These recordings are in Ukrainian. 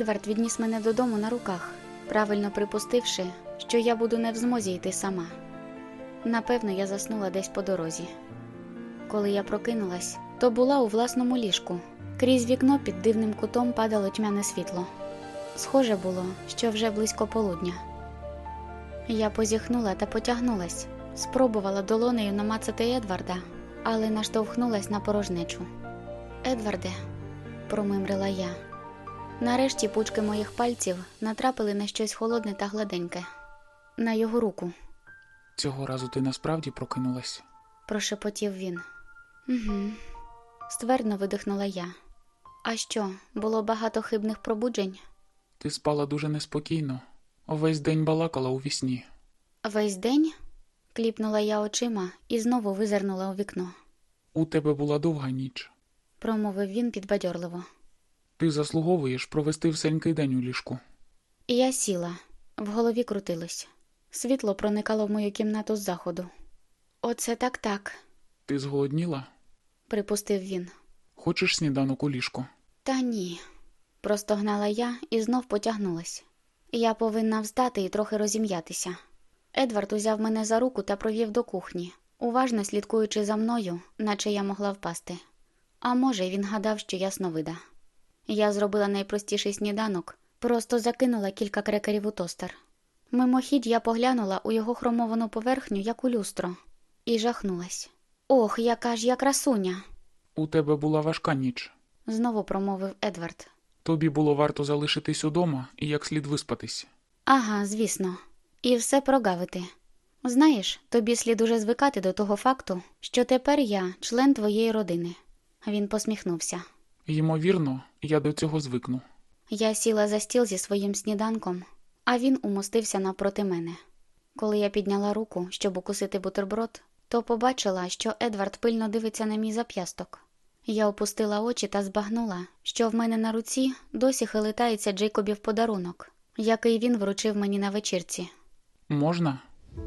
Едвард відніс мене додому на руках, правильно припустивши, що я буду не в змозі йти сама. Напевно, я заснула десь по дорозі. Коли я прокинулась, то була у власному ліжку. Крізь вікно під дивним кутом падало тьмяне світло. Схоже було, що вже близько полудня. Я позіхнула та потягнулась, спробувала долонею намацати Едварда, але наштовхнулась на порожнечу. Едварде, промимрила я. Нарешті пучки моїх пальців натрапили на щось холодне та гладеньке, на його руку. Цього разу ти насправді прокинулась. прошепотів він. Угу. Ствердно видихнула я. А що, було багато хибних пробуджень? Ти спала дуже неспокійно. Увесь день балакала у вісні. Весь день? кліпнула я очима і знову визирнула у вікно. У тебе була довга ніч. Промовив він підбадьорливо. Ти заслуговуєш провести всенький день у ліжку. Я сіла, в голові крутилось. Світло проникало в мою кімнату з заходу. Оце так так, Ти зголодніла? припустив він. Хочеш сніданок у ліжку? Та ні. Простогнала я і знов потягнулась. Я повинна встати і трохи розім'ятися. Едвард узяв мене за руку та провів до кухні, уважно слідкуючи за мною, наче я могла впасти. А може, він гадав, що я сновида. Я зробила найпростіший сніданок, просто закинула кілька крекерів у тостер. Мимохідь я поглянула у його хромовану поверхню, як у люстро, і жахнулась. Ох, яка ж я красуня! У тебе була важка ніч. знову промовив Едвард. Тобі було варто залишитись удома і як слід виспатись. Ага, звісно, і все прогавити. Знаєш, тобі слід уже звикати до того факту, що тепер я член твоєї родини. Він посміхнувся. Ймовірно, я до цього звикну. Я сіла за стіл зі своїм сніданком, а він умостився навпроти мене. Коли я підняла руку, щоб укусити бутерброд, то побачила, що Едвард пильно дивиться на мій зап'ясток. Я опустила очі та збагнула, що в мене на руці досі хилитається Джейкобів подарунок, який він вручив мені на вечірці. Можна?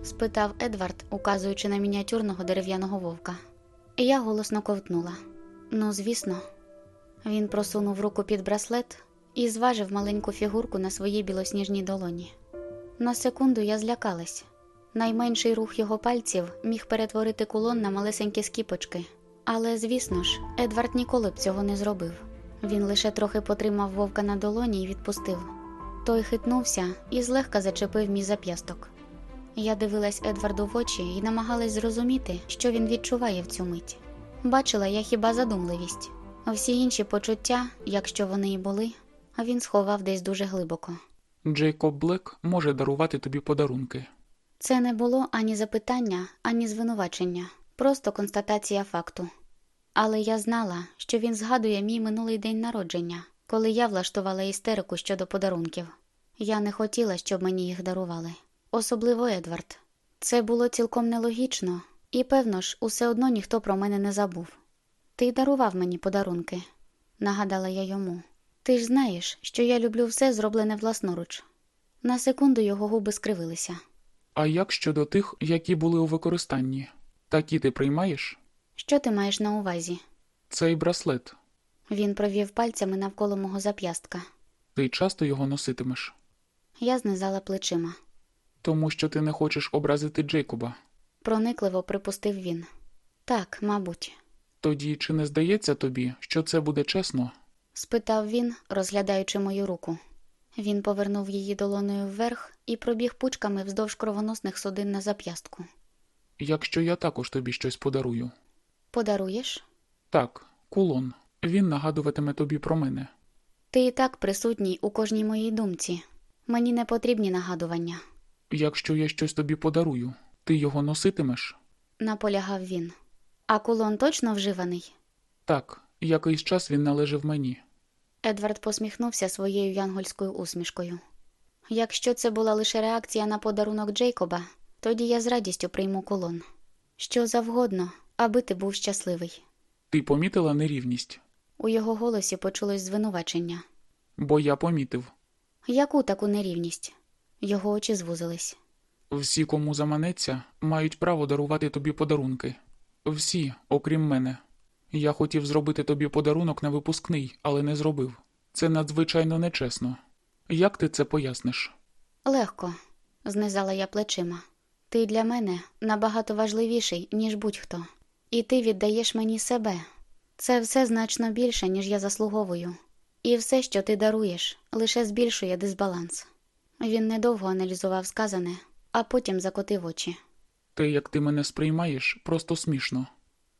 спитав Едвард, указуючи на мініатюрного дерев'яного вовка. Я голосно ковтнула. Ну, звісно, він просунув руку під браслет і зважив маленьку фігурку на своїй білосніжній долоні. На секунду я злякалась. Найменший рух його пальців міг перетворити кулон на малесенькі скіпочки. Але, звісно ж, Едвард ніколи б цього не зробив. Він лише трохи потримав вовка на долоні і відпустив. Той хитнувся і злегка зачепив мій зап'ясток. Я дивилась Едварду в очі і намагалась зрозуміти, що він відчуває в цю мить. Бачила я хіба задумливість. Всі інші почуття, якщо вони і були, він сховав десь дуже глибоко. Джейкоб Блек може дарувати тобі подарунки. Це не було ані запитання, ані звинувачення, просто констатація факту. Але я знала, що він згадує мій минулий день народження, коли я влаштувала істерику щодо подарунків. Я не хотіла, щоб мені їх дарували, особливо Едвард. Це було цілком нелогічно, і, певно ж, усе одно ніхто про мене не забув. Ти дарував мені подарунки, нагадала я йому. Ти ж знаєш, що я люблю все зроблене власноруч. На секунду його губи скривилися. А як щодо тих, які були у використанні? Такі ти приймаєш? Що ти маєш на увазі? Цей браслет. Він провів пальцями навколо мого зап'ястка. Ти часто його носитимеш, Я знизала плечима. тому що ти не хочеш образити Джейкоба. Проникливо припустив він. Так, мабуть, Тоді чи не здається тобі, що це буде чесно? спитав він, розглядаючи мою руку. Він повернув її долоною вверх і пробіг пучками вздовж кровоносних судин на зап'ястку. Якщо я також тобі щось подарую. Подаруєш? Так, кулон. Він нагадуватиме тобі про мене. Ти і так присутній у кожній моїй думці. Мені не потрібні нагадування, Якщо я щось тобі подарую, ти його носитимеш? наполягав він. А кулон точно вживаний? Так, якийсь час він належав мені. Едвард посміхнувся своєю янгольською усмішкою. Якщо це була лише реакція на подарунок Джейкоба, тоді я з радістю прийму кулон. Що завгодно, аби ти був щасливий. Ти помітила нерівність? У його голосі почулось звинувачення. Бо я помітив. Яку таку нерівність? Його очі звузились. Всі, кому заманеться, мають право дарувати тобі подарунки. Всі, окрім мене. Я хотів зробити тобі подарунок на випускний, але не зробив. Це надзвичайно нечесно. Як ти це поясниш? Легко, знизала я плечима. Ти для мене набагато важливіший, ніж будь-хто. І ти віддаєш мені себе. Це все значно більше, ніж я заслуговую. І все, що ти даруєш, лише збільшує дисбаланс. Він недовго аналізував сказане, а потім закотив очі. Те, як ти мене сприймаєш, просто смішно.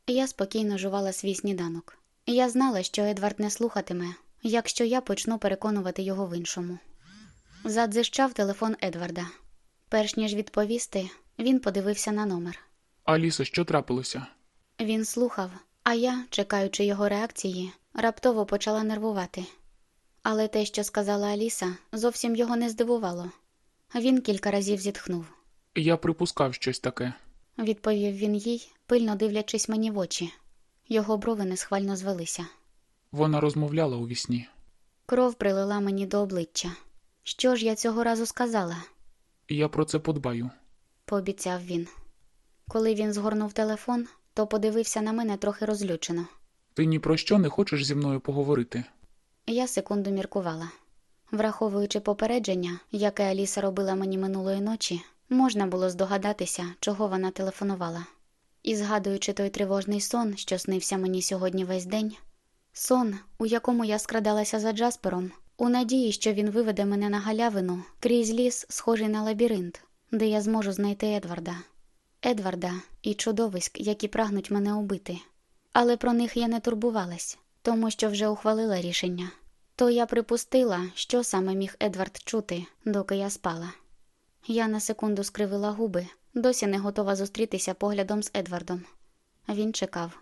Я спокійно жувала свій сніданок. Я знала, що Едвард не слухатиме, якщо я почну переконувати його в іншому. Задзищав телефон Едварда. Перш ніж відповісти, він подивився на номер. Алісо, що трапилося? Він слухав, а я, чекаючи його реакції, раптово почала нервувати. Але те, що сказала Аліса, зовсім його не здивувало. Він кілька разів зітхнув. Я припускав щось таке. Відповів він їй, пильно дивлячись мені в очі. Його брови несхвально звелися. Вона розмовляла у вісні. Кров прилила мені до обличчя. Що ж я цього разу сказала? Я про це подбаю. пообіцяв він. Коли він згорнув телефон, то подивився на мене трохи розлючено. Ти ні про що не хочеш зі мною поговорити. Я секунду міркувала. Враховуючи попередження, яке Аліса робила мені минулої ночі, можна було здогадатися, чого вона телефонувала. І згадуючи той тривожний сон, що снився мені сьогодні весь день, сон, у якому я скрадалася за Джаспером, у надії, що він виведе мене на галявину крізь ліс, схожий на лабіринт, де я зможу знайти Едварда. Едварда і чудовиськ, які прагнуть мене убити. Але про них я не турбувалась, тому що вже ухвалила рішення. То я припустила, що саме міг Едвард чути, доки я спала. Я на секунду скривила губи, досі не готова зустрітися поглядом з Едвардом. Він чекав.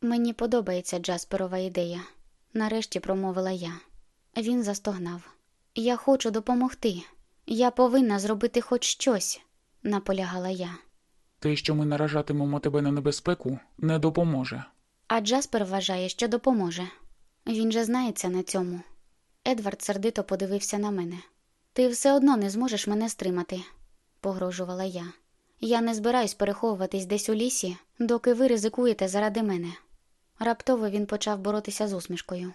Мені подобається Джасперова ідея, нарешті промовила я. Він застогнав. Я хочу допомогти. Я повинна зробити хоч щось, наполягала я. Те, що ми наражатимемо тебе на небезпеку, не допоможе. А Джаспер вважає, що допоможе. Він же знається на цьому. Едвард сердито подивився на мене. Ти все одно не зможеш мене стримати, погрожувала я. Я не збираюсь переховуватись десь у лісі, доки ви ризикуєте заради мене. Раптово він почав боротися з усмішкою.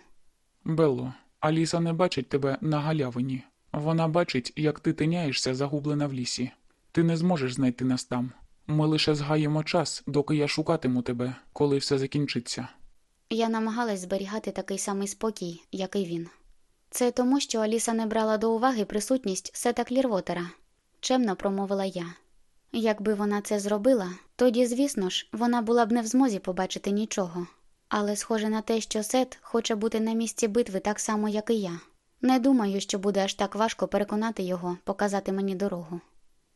Белло, Аліса не бачить тебе на галявині. Вона бачить, як ти тиняєшся, загублена в лісі. Ти не зможеш знайти нас там. Ми лише згаємо час, доки я шукатиму тебе, коли все закінчиться. Я намагалась зберігати такий самий спокій, як і він. Це тому, що Аліса не брала до уваги присутність Сета Клірвотера, чемно промовила я. Якби вона це зробила, тоді, звісно ж, вона була б не в змозі побачити нічого. Але схоже на те, що Сет хоче бути на місці битви так само, як і я. Не думаю, що буде аж так важко переконати його показати мені дорогу.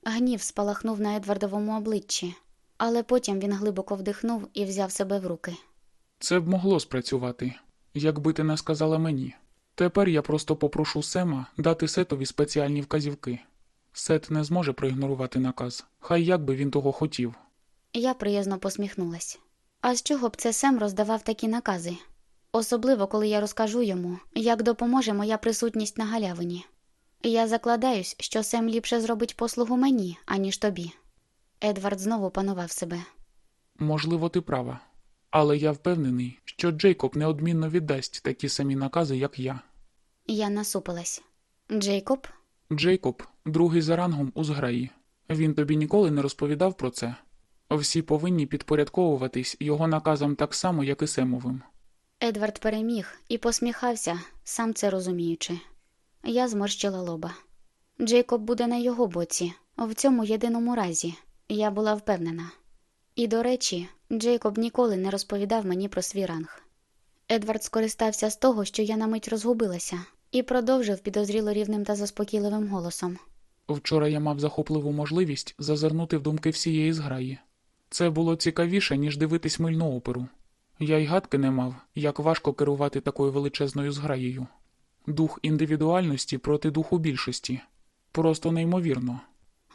Гнів спалахнув на Едвардовому обличчі, але потім він глибоко вдихнув і взяв себе в руки. Це б могло спрацювати, якби ти не сказала мені. Тепер я просто попрошу Сема дати Сетові спеціальні вказівки. Сет не зможе проігнорувати наказ, хай як би він того хотів. Я приязно посміхнулась. А з чого б це Сем роздавав такі накази? Особливо, коли я розкажу йому, як допоможе моя присутність на галявині. Я закладаюсь, що Сем ліпше зробить послугу мені, аніж тобі. Едвард знову панував себе. Можливо, ти права. Але я впевнений, що Джейкоб неодмінно віддасть такі самі накази, як я. Я насупилась. Джейкоб? Джейкоб другий за рангом у зграї. Він тобі ніколи не розповідав про це. Всі повинні підпорядковуватись його наказам так само, як і Семовим. Едвард переміг і посміхався, сам це розуміючи. Я зморщила лоба. Джейкоб буде на його боці, в цьому єдиному разі, я була впевнена. І, до речі, Джейкоб ніколи не розповідав мені про свій ранг. Едвард скористався з того, що я на мить розгубилася, і продовжив підозріло рівним та заспокійливим голосом. Вчора я мав захопливу можливість зазирнути в думки всієї зграї. Це було цікавіше, ніж дивитись мильну оперу. Я й гадки не мав, як важко керувати такою величезною зграєю. Дух індивідуальності проти духу більшості. Просто неймовірно.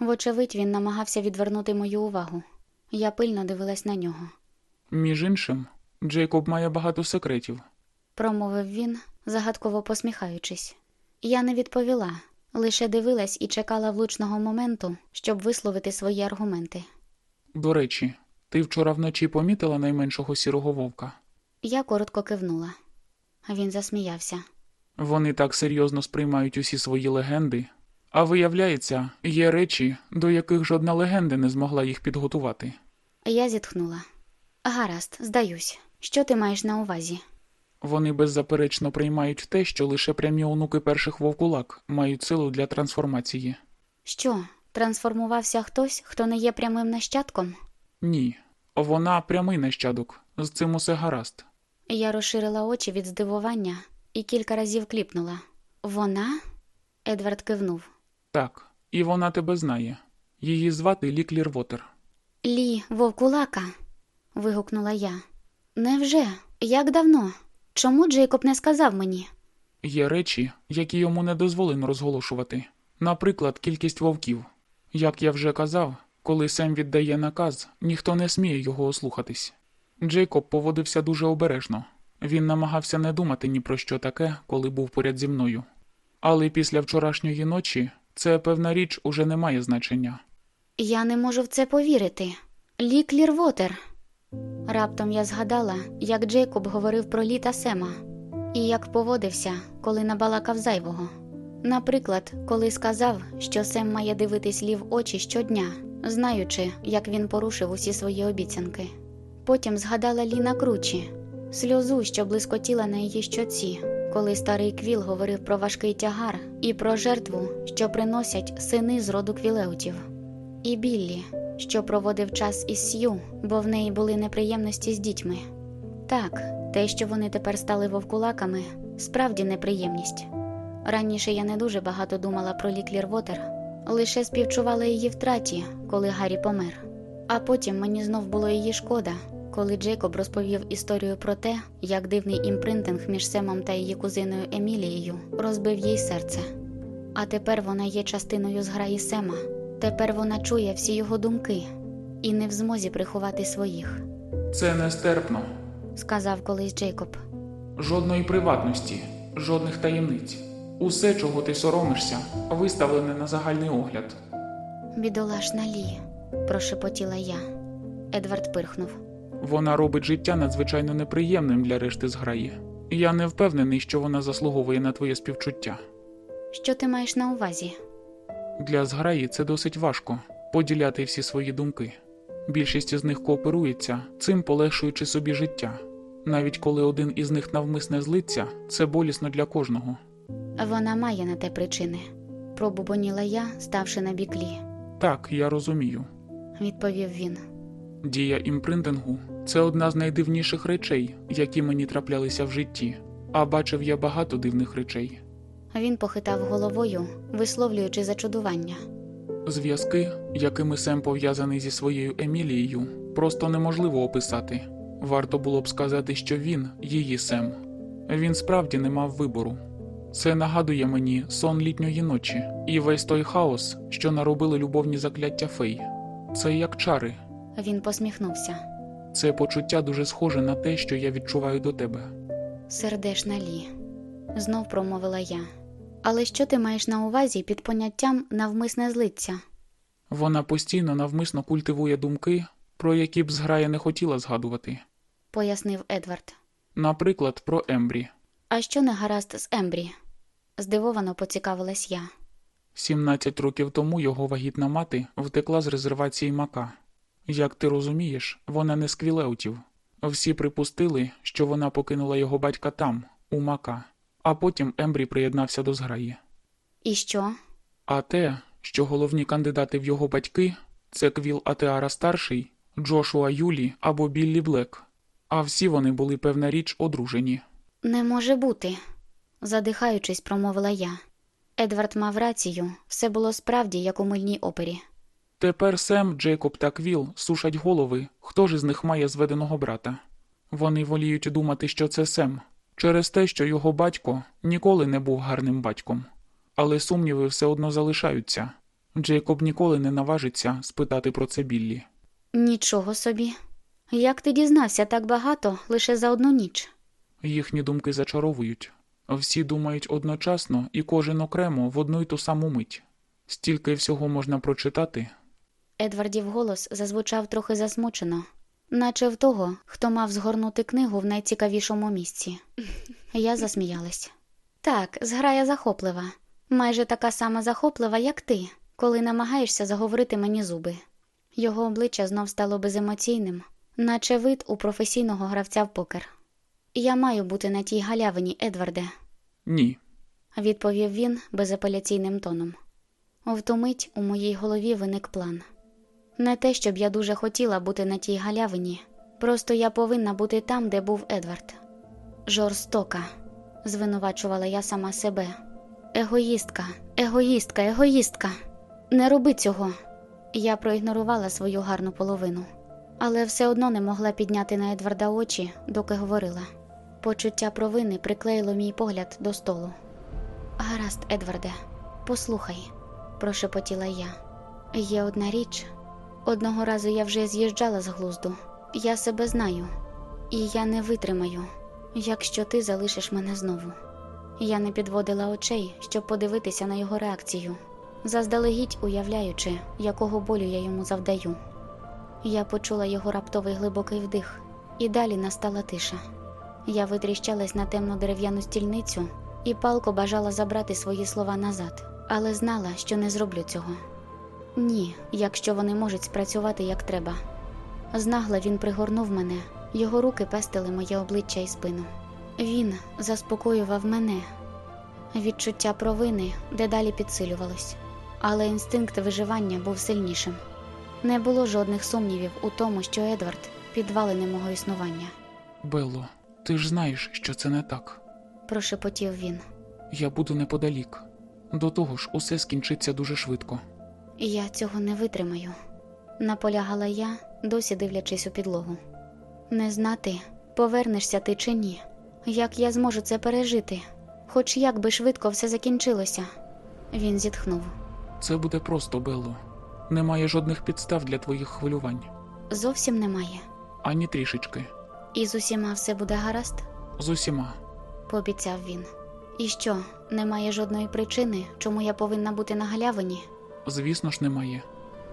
Вочевидь, він намагався відвернути мою увагу. Я пильно дивилась на нього. Між іншим, Джейкоб має багато секретів. Промовив він, загадково посміхаючись. Я не відповіла, лише дивилась і чекала влучного моменту, щоб висловити свої аргументи. До речі, ти вчора вночі помітила найменшого сірого вовка? Я коротко кивнула. Він засміявся. Вони так серйозно сприймають усі свої легенди, а виявляється, є речі, до яких жодна легенда не змогла їх підготувати. Я зітхнула. Гаразд, здаюсь. Що ти маєш на увазі? Вони беззаперечно приймають те, що лише прямі онуки перших вовкулак мають силу для трансформації. Що, трансформувався хтось, хто не є прямим нащадком? Ні, вона прямий нащадок, з цим усе гаразд. Я розширила очі від здивування і кілька разів кліпнула. Вона? Едвард кивнув. Так, і вона тебе знає. Її звати Лі Клірвотер. Лі, вовкулака. вигукнула я. Невже? Як давно? Чому Джейкоб не сказав мені? Є речі, які йому не дозволено розголошувати. Наприклад, кількість вовків. Як я вже казав, коли Сем віддає наказ, ніхто не сміє його ослухатись. Джейкоб поводився дуже обережно. Він намагався не думати ні про що таке, коли був поряд зі мною. Але після вчорашньої ночі це певна річ уже не має значення. Я не можу в це повірити. Лі Клірвотер. Раптом я згадала, як Джейкоб говорив про літа Сема і як поводився, коли набалакав зайвого. Наприклад, коли сказав, що Сем має дивитись лі в очі щодня, знаючи, як він порушив усі свої обіцянки. Потім згадала Лі на кручі, сльозу, що блискотіла на її щоці, коли старий квіл говорив про важкий тягар і про жертву, що приносять сини з роду квілеутів. І Біллі, що проводив час із Сью, бо в неї були неприємності з дітьми. Так, те, що вони тепер стали вовкулаками, справді неприємність. Раніше я не дуже багато думала про Лі Клірвотер, лише співчувала її втраті, коли Гаррі помер. А потім мені знов було її шкода, коли Джейкоб розповів історію про те, як дивний імпринтинг між Семом та її кузиною Емілією розбив їй серце. А тепер вона є частиною зграї Сема. Тепер вона чує всі його думки і не в змозі приховати своїх, Це нестерпно. сказав колись Джейкоб. Жодної приватності, жодних таємниць. Усе, чого ти соромишся, виставлене на загальний огляд. Бідолашна Лі, прошепотіла я. Едвард пирхнув. Вона робить життя надзвичайно неприємним для решти зграї. Я не впевнений, що вона заслуговує на твоє співчуття. Що ти маєш на увазі? Для зграї це досить важко поділяти всі свої думки. Більшість із них кооперується, цим полегшуючи собі життя. Навіть коли один із них навмисне злиться, це болісно для кожного. Вона має на те причини, пробубоніла я, ставши на бік Лі. Так, я розумію. Відповів він. Дія імпринтингу це одна з найдивніших речей, які мені траплялися в житті, а бачив я багато дивних речей. Він похитав головою, висловлюючи зачудування. Зв'язки, якими Сем пов'язаний зі своєю Емілією, просто неможливо описати. Варто було б сказати, що він її Сем. Він справді не мав вибору. Це нагадує мені сон літньої ночі і весь той хаос, що наробили любовні закляття фей. Це як чари. Він посміхнувся. Це почуття дуже схоже на те, що я відчуваю до тебе. Сердешна Лі, знов промовила я. Але що ти маєш на увазі під поняттям навмисне злиться? Вона постійно навмисно культивує думки, про які б зграя не хотіла згадувати. пояснив Едвард. Наприклад, про Ембрі. А що не гаразд з Ембрі? Здивовано поцікавилась я. 17 років тому його вагітна мати втекла з резервації Мака. Як ти розумієш, вона не з квілеутів. Всі припустили, що вона покинула його батька там, у Мака, а потім Ембрі приєднався до зграї. І що? А те, що головні кандидати в його батьки це Квіл Атеара старший, Джошуа Юлі або Біллі Блек. А всі вони були певна річ одружені. Не може бути. задихаючись, промовила я. Едвард мав рацію, все було справді, як у мильній опері. Тепер Сем, Джейкоб та Квіл сушать голови, хто ж із них має зведеного брата. Вони воліють думати, що це Сем, через те, що його батько ніколи не був гарним батьком. Але сумніви все одно залишаються. Джейкоб ніколи не наважиться спитати про це Біллі. Нічого собі. Як ти дізнався так багато лише за одну ніч? Їхні думки зачаровують. Всі думають одночасно і кожен окремо в одну й ту саму мить. Стільки всього можна прочитати. Едвардів голос зазвучав трохи засмучено, наче в того, хто мав згорнути книгу в найцікавішому місці. Я засміялась. Так, зграя захоплива, майже така сама захоплива, як ти, коли намагаєшся заговорити мені зуби. Його обличчя знов стало беземоційним, наче вид у професійного гравця в покер. Я маю бути на тій галявині, Едварде, Ні. відповів він безапеляційним тоном. В ту мить у моїй голові виник план. Не те, щоб я дуже хотіла бути на тій галявині, просто я повинна бути там, де був Едвард. Жорстока, звинувачувала я сама себе. Егоїстка, егоїстка, егоїстка. Не роби цього. Я проігнорувала свою гарну половину, але все одно не могла підняти на Едварда очі, доки говорила. Почуття провини приклеїло мій погляд до столу. Гаразд, Едварде, послухай, прошепотіла я. Є одна річ. Одного разу я вже з'їжджала з глузду. Я себе знаю, і я не витримаю, якщо ти залишиш мене знову. Я не підводила очей, щоб подивитися на його реакцію, заздалегідь уявляючи, якого болю я йому завдаю. Я почула його раптовий глибокий вдих, і далі настала тиша. Я витріщалась на темну дерев'яну стільницю і палко бажала забрати свої слова назад, але знала, що не зроблю цього. Ні, якщо вони можуть спрацювати як треба. Знагла він пригорнув мене, його руки пестили моє обличчя і спину. Він заспокоював мене. Відчуття провини дедалі підсилювалось, але інстинкт виживання був сильнішим. Не було жодних сумнівів у тому, що Едвард підвалини мого існування, Белло, ти ж знаєш, що це не так. прошепотів він. Я буду неподалік. До того ж, усе скінчиться дуже швидко. Я цього не витримаю, наполягала я, досі дивлячись у підлогу. Не знати, повернешся ти чи ні. Як я зможу це пережити, хоч як би швидко все закінчилося. Він зітхнув. Це буде просто, Белло. Немає жодних підстав для твоїх хвилювань. Зовсім немає. Ані трішечки. І з усіма все буде гаразд, З усіма. пообіцяв він. І що, немає жодної причини, чому я повинна бути на галявині? Звісно ж, немає.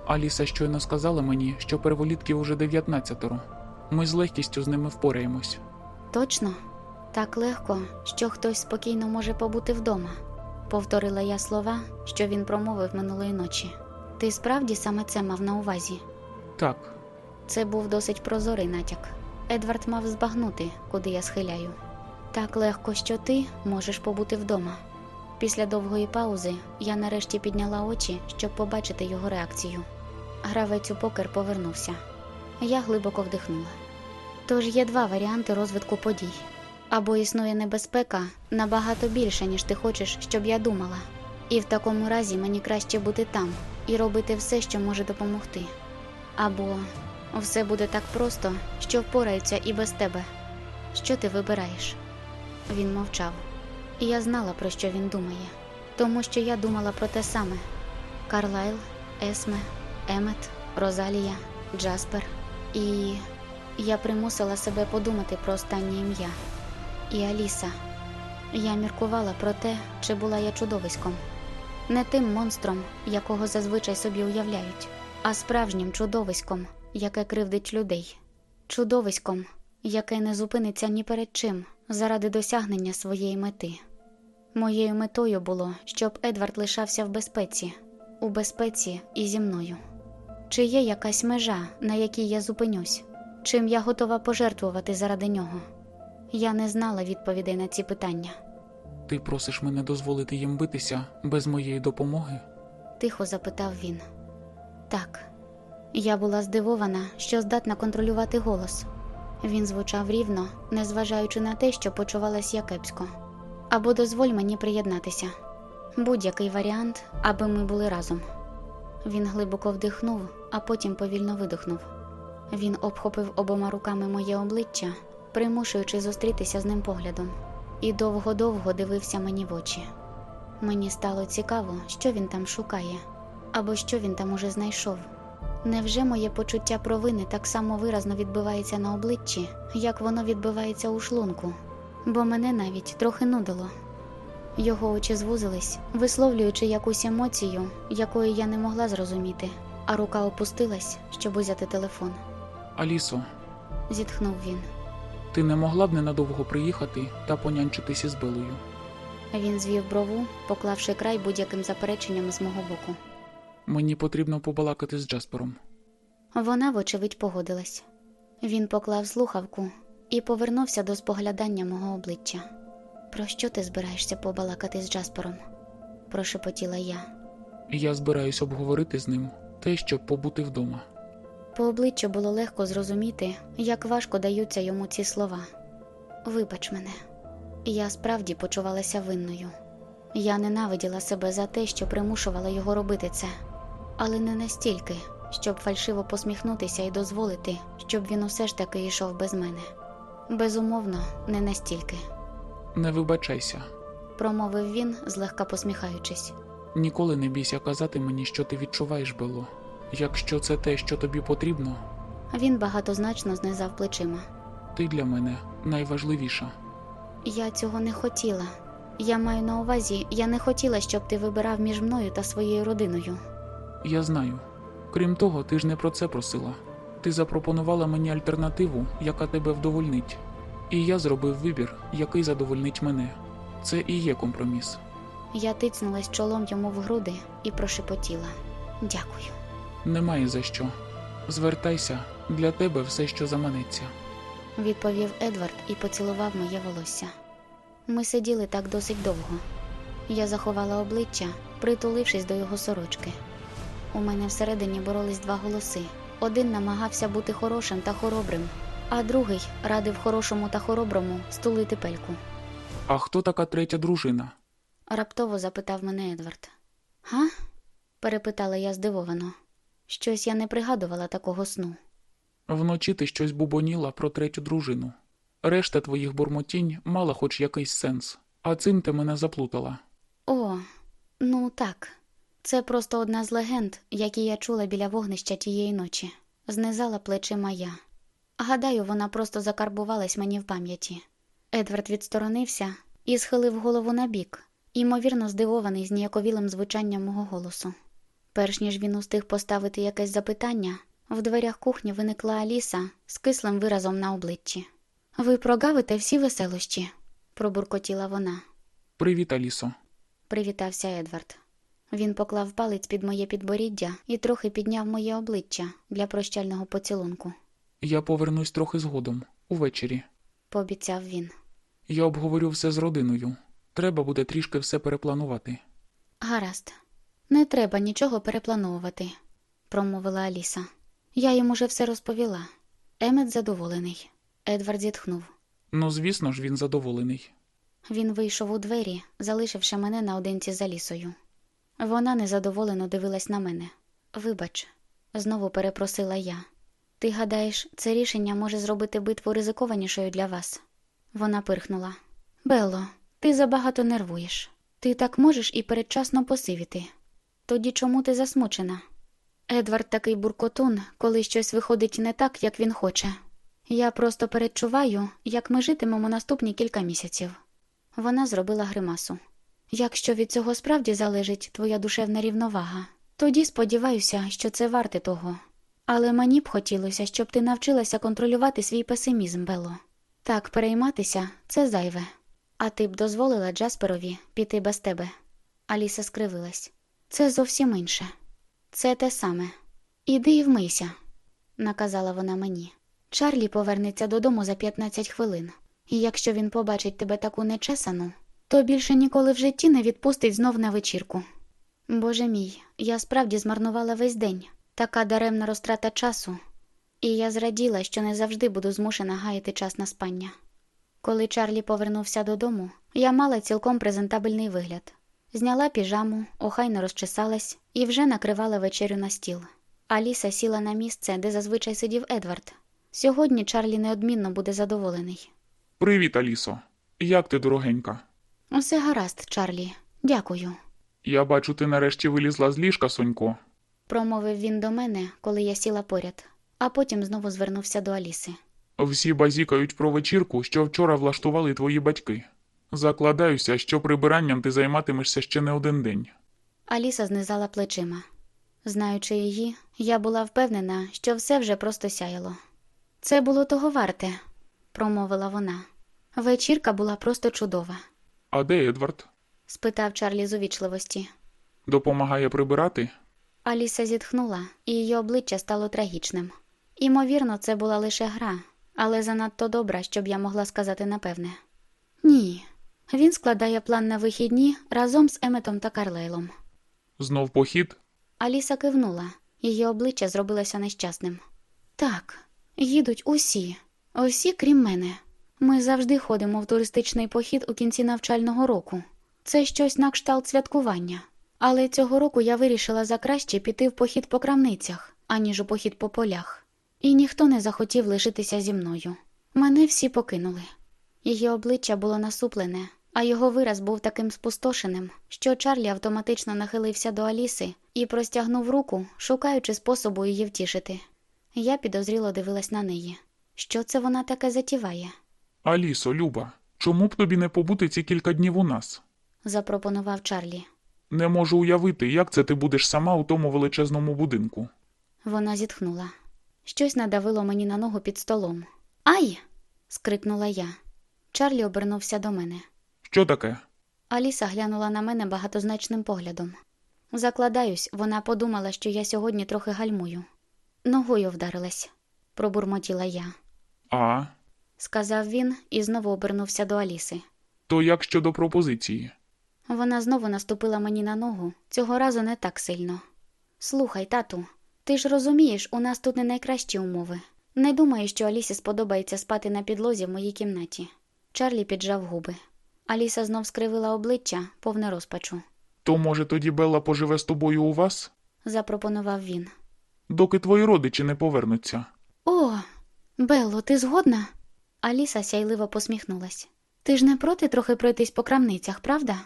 Аліса щойно сказала мені, що перволітків уже дев'ятнадцятеро. Ми з легкістю з ними впораємось. Точно? Так легко, що хтось спокійно може побути вдома, повторила я слова, що він промовив минулої ночі. Ти справді саме це мав на увазі? Так, Це був досить прозорий натяк. Едвард мав збагнути, куди я схиляю. Так легко, що ти можеш побути вдома. Після довгої паузи я нарешті підняла очі, щоб побачити його реакцію. Гравець у покер повернувся. Я глибоко вдихнула. Тож є два варіанти розвитку подій. Або існує небезпека набагато більше, ніж ти хочеш, щоб я думала. І в такому разі мені краще бути там і робити все, що може допомогти. Або все буде так просто, що впораються і без тебе. Що ти вибираєш? Він мовчав. І я знала, про що він думає, тому що я думала про те саме: Карлайл, Есме, Емет, Розалія, Джаспер. І я примусила себе подумати про останнє ім'я. І Аліса. Я міркувала про те, чи була я чудовиськом, не тим монстром, якого зазвичай собі уявляють, а справжнім чудовиськом, яке кривдить людей, чудовиськом, яке не зупиниться ні перед чим заради досягнення своєї мети. Моєю метою було, щоб Едвард лишався в безпеці, у безпеці і зі мною. Чи є якась межа, на якій я зупинюсь, чим я готова пожертвувати заради нього? Я не знала відповідей на ці питання. ти просиш мене дозволити їм битися без моєї допомоги? Тихо запитав він. Так, я була здивована, що здатна контролювати голос. Він звучав рівно, незважаючи на те, що почувалась я кепсько. Або дозволь мені приєднатися. Будь-який варіант, аби ми були разом. Він глибоко вдихнув, а потім повільно видихнув. Він обхопив обома руками моє обличчя, примушуючи зустрітися з ним поглядом, і довго-довго дивився мені в очі. Мені стало цікаво, що він там шукає, або що він там уже знайшов. Невже моє почуття провини так само виразно відбивається на обличчі, як воно відбивається у шлунку, бо мене навіть трохи нудило. Його очі звузились, висловлюючи якусь емоцію, якої я не могла зрозуміти, а рука опустилась, щоб узяти телефон. Алісо, Зітхнув він. ти не могла б ненадовго приїхати та понянчитися з Белою? Він звів брову, поклавши край будь-яким запереченням з мого боку. Мені потрібно побалакати з Джаспером. Вона, вочевидь, погодилась. Він поклав слухавку і повернувся до споглядання мого обличчя. Про що ти збираєшся побалакати з Джаспером? прошепотіла я. Я збираюсь обговорити з ним те, щоб побути вдома. По обличчю було легко зрозуміти, як важко даються йому ці слова. Вибач мене, я справді почувалася винною. Я ненавиділа себе за те, що примушувала його робити це, але не настільки, щоб фальшиво посміхнутися і дозволити, щоб він усе ж таки йшов без мене. Безумовно, не настільки, Не вибачайся. промовив він, злегка посміхаючись. Ніколи не бійся казати мені, що ти відчуваєш, Бело. Якщо це те, що тобі потрібно, Він багатозначно знизав плечима. ти для мене найважливіша. Я цього не хотіла. Я маю на увазі, я не хотіла, щоб ти вибирав між мною та своєю родиною. Я знаю. Крім того, ти ж не про це просила. Ти запропонувала мені альтернативу, яка тебе вдовольнить. І я зробив вибір, який задовольнить мене. Це і є компроміс. Я тицнулась чолом йому в груди і прошепотіла. Дякую. Немає за що. Звертайся, для тебе все, що заманеться. Відповів Едвард і поцілував моє волосся. Ми сиділи так досить довго. Я заховала обличчя, притулившись до його сорочки. У мене всередині боролись два голоси. Один намагався бути хорошим та хоробрим, а другий радив хорошому та хороброму стулити пельку. А хто така третя дружина? Раптово запитав мене Едвард. Га? перепитала я здивовано. Щось я не пригадувала такого сну. Вночі ти щось бубоніла про третю дружину. Решта твоїх бурмотінь мала хоч якийсь сенс, а цим ти мене заплутала. О, ну так. Це просто одна з легенд, які я чула біля вогнища тієї ночі. Знизала плечима я. Гадаю, вона просто закарбувалась мені в пам'яті. Едвард відсторонився і схилив голову набік, імовірно здивований зніяковілим звучанням мого голосу. Перш ніж він устиг поставити якесь запитання, в дверях кухні виникла Аліса з кислим виразом на обличчі. Ви прогавите всі веселощі, пробуркотіла вона. Привіт, Алісо. Привітався Едвард. Він поклав палець під моє підборіддя і трохи підняв моє обличчя для прощального поцілунку. Я повернусь трохи згодом, увечері. Пообіцяв він. Я обговорю все з родиною. Треба буде трішки все перепланувати. Гаразд, не треба нічого переплановувати, промовила Аліса. Я їм уже все розповіла. Емет задоволений. Едвард зітхнув. Ну, звісно ж, він задоволений. Він вийшов у двері, залишивши мене наодинці з Алісою. Вона незадоволено дивилась на мене. Вибач, знову перепросила я. Ти гадаєш, це рішення може зробити битву ризикованішою для вас? Вона пирхнула. Белло, ти забагато нервуєш. Ти так можеш і передчасно посивіти. Тоді чому ти засмучена? Едвард такий буркотун, коли щось виходить не так, як він хоче. Я просто передчуваю, як ми житимемо наступні кілька місяців. Вона зробила гримасу. Якщо від цього справді залежить твоя душевна рівновага, тоді сподіваюся, що це варте того. Але мені б хотілося, щоб ти навчилася контролювати свій песимізм, Бело. Так, перейматися це зайве. А ти б дозволила Джасперові піти без тебе. Аліса скривилась. Це зовсім інше. Це те саме. Іди і вмийся, наказала вона мені. Чарлі повернеться додому за 15 хвилин, і якщо він побачить тебе таку нечесану, то більше ніколи в житті не відпустить знов на вечірку. Боже мій, я справді змарнувала весь день, така даремна розтрата часу, і я зраділа, що не завжди буду змушена гаяти час на спання. Коли Чарлі повернувся додому, я мала цілком презентабельний вигляд. Зняла піжаму, охайно розчесалась і вже накривала вечерю на стіл. Аліса сіла на місце, де зазвичай сидів Едвард. Сьогодні Чарлі неодмінно буде задоволений. Привіт, Алісо. Як ти, дорогенька? Усе гаразд, Чарлі. Дякую. Я бачу, ти нарешті вилізла з ліжка, Сонько. промовив він до мене, коли я сіла поряд, а потім знову звернувся до Аліси. Всі базікають про вечірку, що вчора влаштували твої батьки. Закладаюся, що прибиранням ти займатимешся ще не один день. Аліса знизала плечима. Знаючи її, я була впевнена, що все вже просто сяяло. Це було того варте, промовила вона. Вечірка була просто чудова, А де Едвард? спитав Чарлі з увічливості. Допомагає прибирати? Аліса зітхнула, і її обличчя стало трагічним. Імовірно, це була лише гра, але занадто добра, щоб я могла сказати напевне. Ні. Він складає план на вихідні разом з Еметом та Карлейлом. Знов похід? Аліса кивнула, її обличчя зробилося нещасним. Так, їдуть усі, усі крім мене. Ми завжди ходимо в туристичний похід у кінці навчального року. Це щось на кшталт святкування. Але цього року я вирішила за краще піти в похід по крамницях, аніж у похід по полях. І ніхто не захотів лишитися зі мною. Мене всі покинули. Її обличчя було насуплене, а його вираз був таким спустошеним, що Чарлі автоматично нахилився до Аліси і простягнув руку, шукаючи способу її втішити. Я підозріло дивилась на неї. Що це вона таке затіває? Алісо, Люба, чому б тобі не побути ці кілька днів у нас? запропонував Чарлі. Не можу уявити, як це ти будеш сама у тому величезному будинку. Вона зітхнула. Щось надавило мені на ногу під столом. Ай! скрикнула я. Чарлі обернувся до мене. Що таке? Аліса глянула на мене багатозначним поглядом. Закладаюсь, вона подумала, що я сьогодні трохи гальмую. Ногою вдарилась, пробурмотіла я, А, сказав він і знову обернувся до Аліси. то як щодо пропозиції? Вона знову наступила мені на ногу, цього разу не так сильно. Слухай, тату, ти ж розумієш, у нас тут не найкращі умови. Не думаю, що Алісі сподобається спати на підлозі в моїй кімнаті. Чарлі піджав губи. Аліса знов скривила обличчя, повне розпачу. То, може, тоді Белла поживе з тобою у вас, запропонував він. доки твої родичі не повернуться. О, Белло, ти згодна? Аліса сяйливо посміхнулась. Ти ж не проти трохи пройтись по крамницях, правда?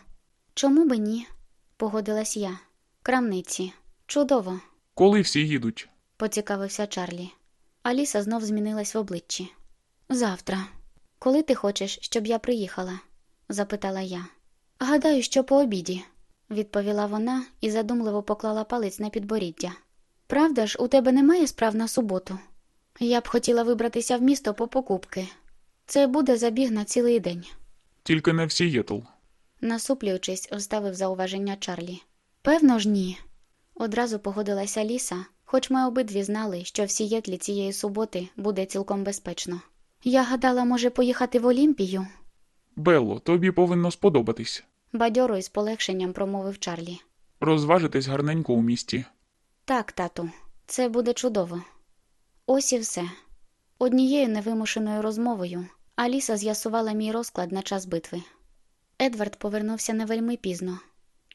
Чому би ні? погодилась я. Крамниці. Чудово, Коли всі їдуть? поцікавився Чарлі. Аліса знов змінилась в обличчі. Завтра. Коли ти хочеш, щоб я приїхала? запитала я. Гадаю, що по обіді, відповіла вона і задумливо поклала палець на підборіддя. Правда ж, у тебе немає справ на суботу? Я б хотіла вибратися в місто по покупки. Це буде забіг на цілий день. Тільки не в Сієтл. Насуплюючись, вставив зауваження Чарлі. Певно ж, ні. Одразу погодилася Ліса, хоч ми обидві знали, що в Сієтлі цієї суботи буде цілком безпечно. Я гадала, може поїхати в Олімпію, Белло, тобі повинно сподобатись. бадьоро із полегшенням промовив Чарлі. Розважитись гарненько у місті. Так, тату, це буде чудово. Ось і все. Однією невимушеною розмовою Аліса з'ясувала мій розклад на час битви. Едвард повернувся не вельми пізно.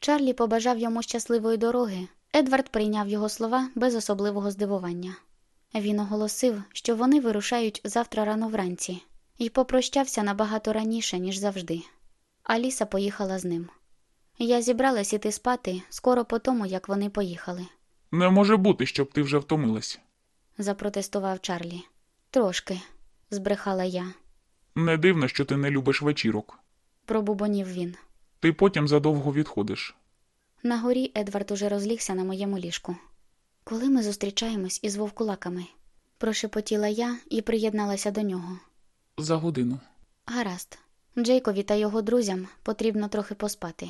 Чарлі побажав йому щасливої дороги. Едвард прийняв його слова без особливого здивування. Він оголосив, що вони вирушають завтра рано вранці, і попрощався набагато раніше, ніж завжди. Аліса поїхала з ним. Я зібралась іти спати скоро по тому, як вони поїхали Не може бути, щоб ти вже втомилась. запротестував Чарлі. Трошки, збрехала я, Не дивно, що ти не любиш вечірок. пробубонів він. Ти потім задовго відходиш. На горі Едвард уже розлігся на моєму ліжку. Коли ми зустрічаємось із вовкулаками, прошепотіла я і приєдналася до нього. За годину. Гаразд, Джейкові та його друзям потрібно трохи поспати,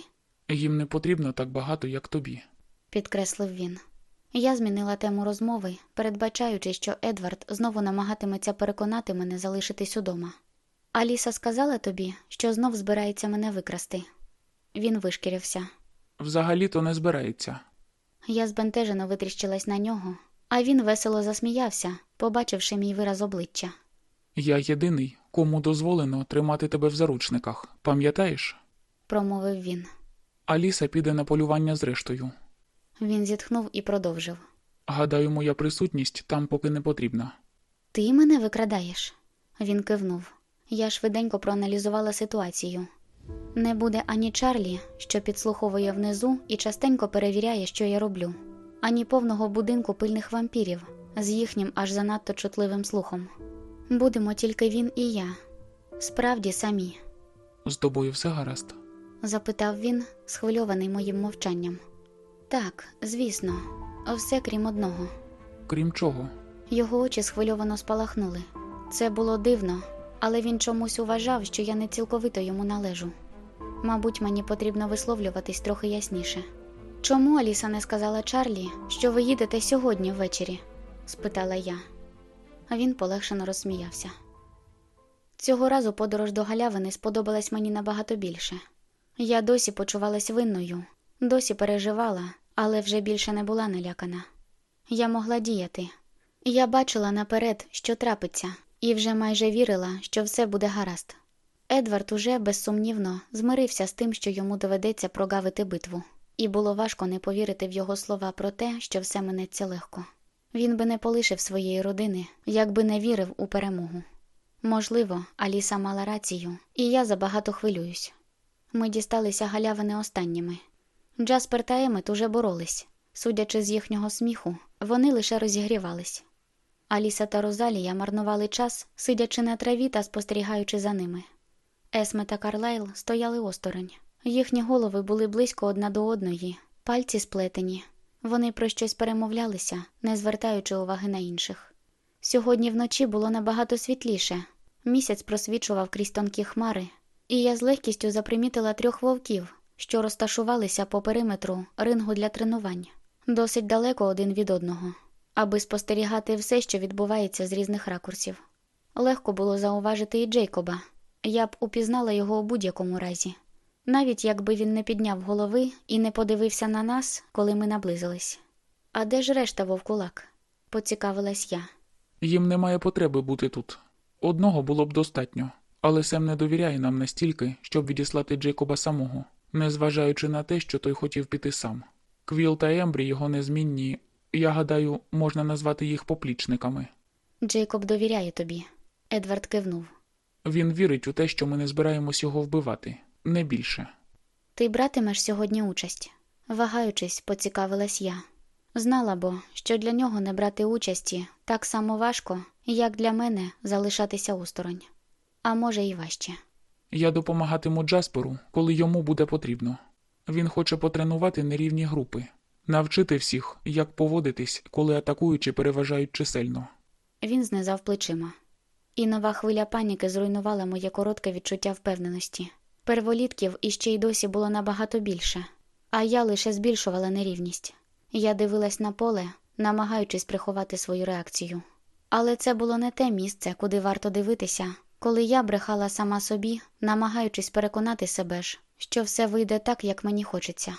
Їм не потрібно так багато, як тобі. підкреслив він. Я змінила тему розмови, передбачаючи, що Едвард знову намагатиметься переконати мене залишитись удома. Аліса сказала тобі, що знов збирається мене викрасти. Він вишкірився. Взагалі-то не збирається. Я збентежено витріщилась на нього, а він весело засміявся, побачивши мій вираз обличчя. Я єдиний, кому дозволено тримати тебе в заручниках, пам'ятаєш? промовив він. Аліса піде на полювання з рештою. Він зітхнув і продовжив. Гадаю, моя присутність там поки не потрібна. Ти мене викрадаєш? Він кивнув. Я швиденько проаналізувала ситуацію. Не буде ані Чарлі, що підслуховує внизу і частенько перевіряє, що я роблю, ані повного будинку пильних вампірів з їхнім аж занадто чутливим слухом. Будемо тільки він і я. Справді самі, З тобою все гаразд. запитав він, схвильований моїм мовчанням. Так, звісно, все крім одного. Крім чого, Його очі схвильовано спалахнули. Це було дивно, але він чомусь вважав, що я не цілковито йому належу. Мабуть, мені потрібно висловлюватись трохи ясніше. Чому Аліса не сказала Чарлі, що ви їдете сьогодні ввечері? спитала я. А він полегшено розсміявся. Цього разу подорож до галявини сподобалась мені набагато більше. Я досі почувалась винною, досі переживала, але вже більше не була налякана. Я могла діяти. Я бачила наперед, що трапиться, і вже майже вірила, що все буде гаразд. Едвард уже безсумнівно змирився з тим, що йому доведеться прогавити битву, і було важко не повірити в його слова про те, що все минеться легко. Він би не полишив своєї родини, якби не вірив у перемогу. Можливо, Аліса мала рацію, і я забагато хвилююсь. Ми дісталися галявини останніми. Джаспер та Емет уже боролись. Судячи з їхнього сміху, вони лише розігрівались. Аліса та Розалія марнували час, сидячи на траві та спостерігаючи за ними. Есме та Карлайл стояли осторонь. Їхні голови були близько одна до одної, пальці сплетені. Вони про щось перемовлялися, не звертаючи уваги на інших. Сьогодні вночі було набагато світліше. Місяць просвічував крізь тонкі хмари, і я з легкістю запримітила трьох вовків, що розташувалися по периметру рингу для тренувань, досить далеко один від одного, аби спостерігати все, що відбувається з різних ракурсів. Легко було зауважити і Джейкоба. Я б упізнала його у будь-якому разі, навіть якби він не підняв голови і не подивився на нас, коли ми наблизились. А де ж решта вовкулак? поцікавилась я. їм немає потреби бути тут. Одного було б достатньо, але Сем не довіряє нам настільки, щоб відіслати Джейкоба самого, незважаючи на те, що той хотів піти сам. Квіл та Ембрі його незмінні, я гадаю, можна назвати їх поплічниками. Джейкоб довіряє тобі. Едвард кивнув. Він вірить у те, що ми не збираємось його вбивати, не більше. Ти братимеш сьогодні участь? Вагаючись, поцікавилась я. Знала бо, що для нього не брати участі так само важко, як для мене залишатися осторонь. А може, і важче. Я допомагатиму Джасперу, коли йому буде потрібно. Він хоче потренувати нерівні групи, навчити всіх, як поводитись, коли атакуючі переважають чисельно. Він знизав плечима. І нова хвиля паніки зруйнувала моє коротке відчуття впевненості. Перволітків іще й досі було набагато більше, а я лише збільшувала нерівність. Я дивилась на поле, намагаючись приховати свою реакцію. Але це було не те місце, куди варто дивитися, коли я брехала сама собі, намагаючись переконати себе ж, що все вийде так, як мені хочеться.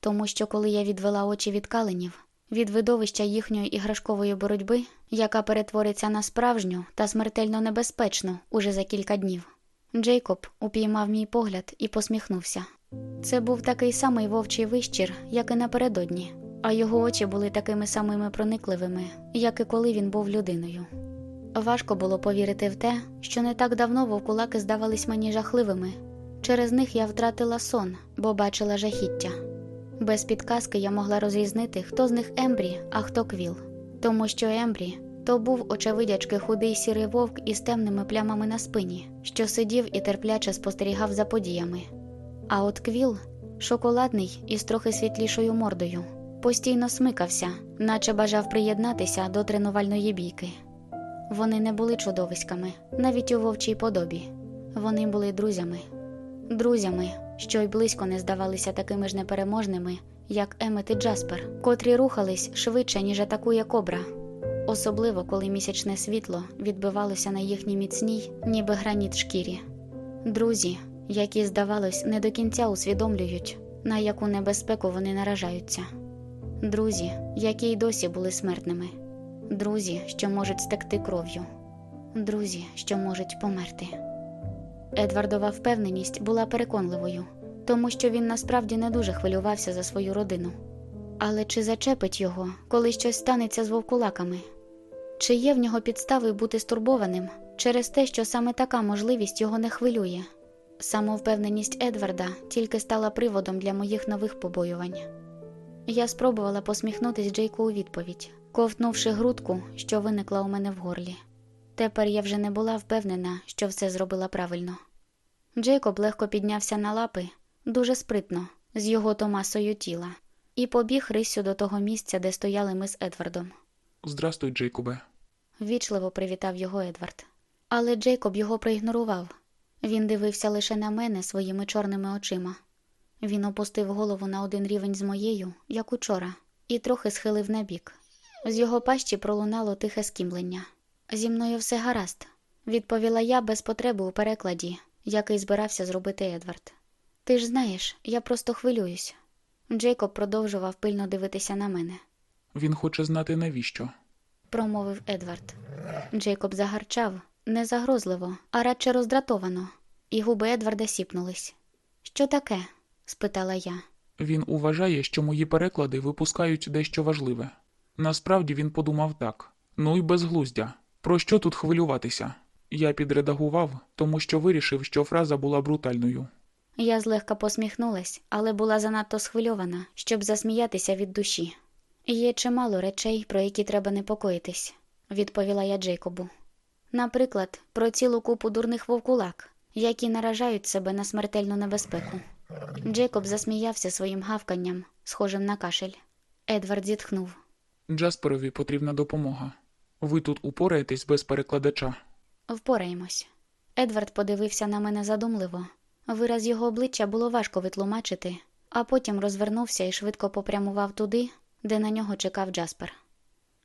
Тому що коли я відвела очі від каленів, від видовища їхньої іграшкової боротьби, яка перетвориться на справжню та смертельно небезпечну уже за кілька днів, Джейкоб упіймав мій погляд і посміхнувся. Це був такий самий вовчий вищір, як і напередодні, а його очі були такими самими проникливими, як і коли він був людиною. Важко було повірити в те, що не так давно вовкулаки здавались мені жахливими. Через них я втратила сон, бо бачила жахіття. Без підказки я могла розрізнити, хто з них Ембрі, а хто квіл. Тому що Ембрі то був очевидячки худий сірий вовк із темними плямами на спині, що сидів і терпляче спостерігав за подіями. А от квіл шоколадний із трохи світлішою мордою, постійно смикався, наче бажав приєднатися до тренувальної бійки. Вони не були чудовиськами, навіть у вовчій подобі. Вони були друзями, друзями, що й близько не здавалися такими ж непереможними, як Емет і Джаспер, котрі рухались швидше, ніж атакує кобра, особливо коли місячне світло відбивалося на їхній міцній, ніби граніт шкірі. Друзі, які, здавалось, не до кінця усвідомлюють, на яку небезпеку вони наражаються. Друзі, які й досі були смертними, друзі, що можуть стекти кров'ю. друзі, що можуть померти. Едвардова впевненість була переконливою, тому що він насправді не дуже хвилювався за свою родину. Але чи зачепить його, коли щось станеться з вовкулаками? Чи є в нього підстави бути стурбованим через те, що саме така можливість його не хвилює? Самовпевненість Едварда тільки стала приводом для моїх нових побоювань. Я спробувала посміхнутись Джейку у відповідь, ковтнувши грудку, що виникла у мене в горлі. Тепер я вже не була впевнена, що все зробила правильно. Джейкоб легко піднявся на лапи, дуже спритно, з його то масою тіла, і побіг рисю до того місця, де стояли ми з Едвардом. Здрастуй, Джейкобе. Ввічливо привітав його Едвард. Але Джейкоб його проігнорував. Він дивився лише на мене своїми чорними очима. Він опустив голову на один рівень з моєю, як учора, і трохи схилив набік. З його пащі пролунало тихе скімлення. Зі мною все гаразд, відповіла я без потреби у перекладі, який збирався зробити Едвард. Ти ж знаєш, я просто хвилююсь. Джейкоб продовжував пильно дивитися на мене, Він хоче знати навіщо. промовив Едвард. Джейкоб загарчав не загрозливо, а радше роздратовано, і губи Едварда сіпнулись. Що таке? спитала я. Він уважає, що мої переклади випускають дещо важливе. Насправді він подумав так: ну й безглуздя. Про що тут хвилюватися? Я підредагував, тому що вирішив, що фраза була брутальною. Я злегка посміхнулась, але була занадто схвильована, щоб засміятися від душі. Є чимало речей, про які треба непокоїтись, відповіла я Джейкобу. Наприклад, про цілу купу дурних вовкулак, які наражають себе на смертельну небезпеку. Джейкоб засміявся своїм гавканням, схожим на кашель. Едвард зітхнув. Джасперові потрібна допомога. Ви тут упораєтесь без перекладача. Впораємось. Едвард подивився на мене задумливо. Вираз його обличчя було важко витлумачити, а потім розвернувся і швидко попрямував туди, де на нього чекав Джаспер.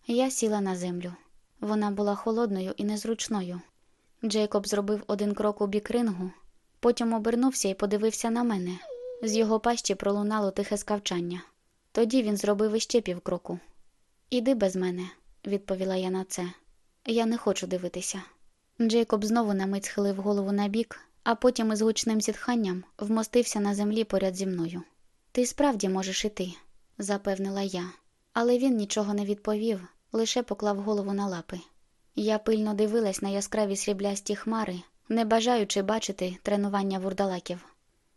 Я сіла на землю. Вона була холодною і незручною. Джейкоб зробив один крок у бік рингу, потім обернувся і подивився на мене. З його пащі пролунало тихе скавчання. Тоді він зробив іще півкроку. Іди без мене, відповіла я на це. Я не хочу дивитися. Джейкоб знову на мить схилив голову на бік, а потім із гучним зітханням вмостився на землі поряд зі мною. Ти справді можеш іти, запевнила я, але він нічого не відповів, лише поклав голову на лапи. Я пильно дивилась на яскраві сріблясті хмари, не бажаючи бачити тренування вурдалаків.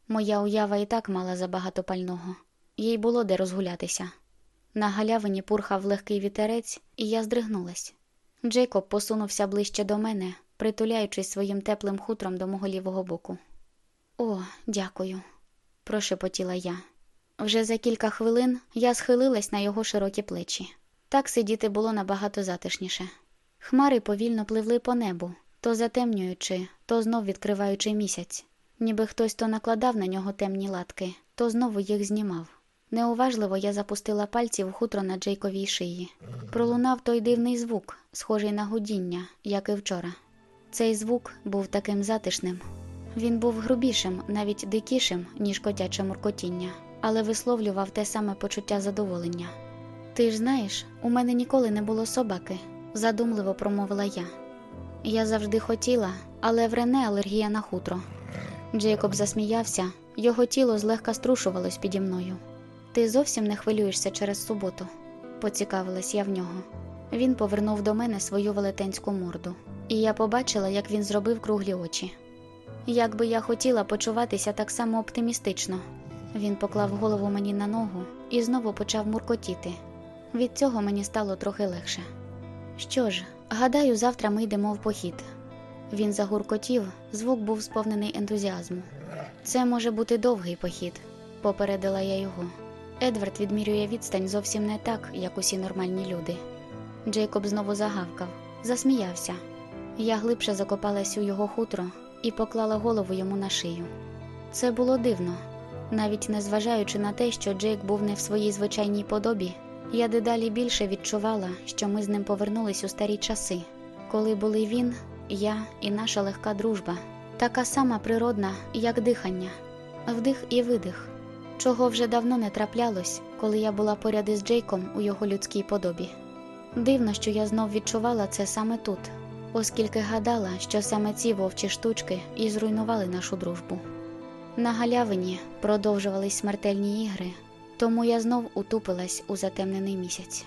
Моя уява і так мала забагато пального, їй було де розгулятися. На галявині пурхав легкий вітерець, і я здригнулась. Джейкоб посунувся ближче до мене, притуляючись своїм теплим хутром до мого лівого боку. О, дякую, прошепотіла я. Вже за кілька хвилин я схилилась на його широкі плечі. Так сидіти було набагато затишніше. Хмари повільно пливли по небу, то затемнюючи, то знов відкриваючи місяць, ніби хтось то накладав на нього темні латки, то знову їх знімав. Неуважливо я запустила пальці в хутро на Джейковій шиї. Пролунав той дивний звук, схожий на гудіння, як і вчора. Цей звук був таким затишним. Він був грубішим, навіть дикішим, ніж котяче муркотіння, але висловлював те саме почуття задоволення. Ти ж знаєш, у мене ніколи не було собаки, задумливо промовила я. Я завжди хотіла, але в Рене алергія на хутро. Джейкоб засміявся, його тіло злегка струшувалось піді мною. Ти зовсім не хвилюєшся через суботу, поцікавилась я в нього. Він повернув до мене свою велетенську морду, і я побачила, як він зробив круглі очі. Як би я хотіла почуватися так само оптимістично. Він поклав голову мені на ногу і знову почав муркотіти. Від цього мені стало трохи легше. Що ж, гадаю, завтра ми йдемо в похід. Він загуркотів, звук був сповнений ентузіазму. Це може бути довгий похід, попередила я його. Едвард відмірює відстань зовсім не так, як усі нормальні люди. Джейкоб знову загавкав, засміявся. Я глибше закопалась у його хутро і поклала голову йому на шию. Це було дивно, навіть незважаючи на те, що Джейк був не в своїй звичайній подобі, я дедалі більше відчувала, що ми з ним повернулись у старі часи, коли були він, я і наша легка дружба, така сама природна, як дихання, вдих і видих, чого вже давно не траплялось, коли я була поряд із Джейком у його людській подобі. Дивно, що я знов відчувала це саме тут, оскільки гадала, що саме ці вовчі штучки і зруйнували нашу дружбу. На галявині продовжувались смертельні ігри, тому я знов утупилась у затемнений місяць.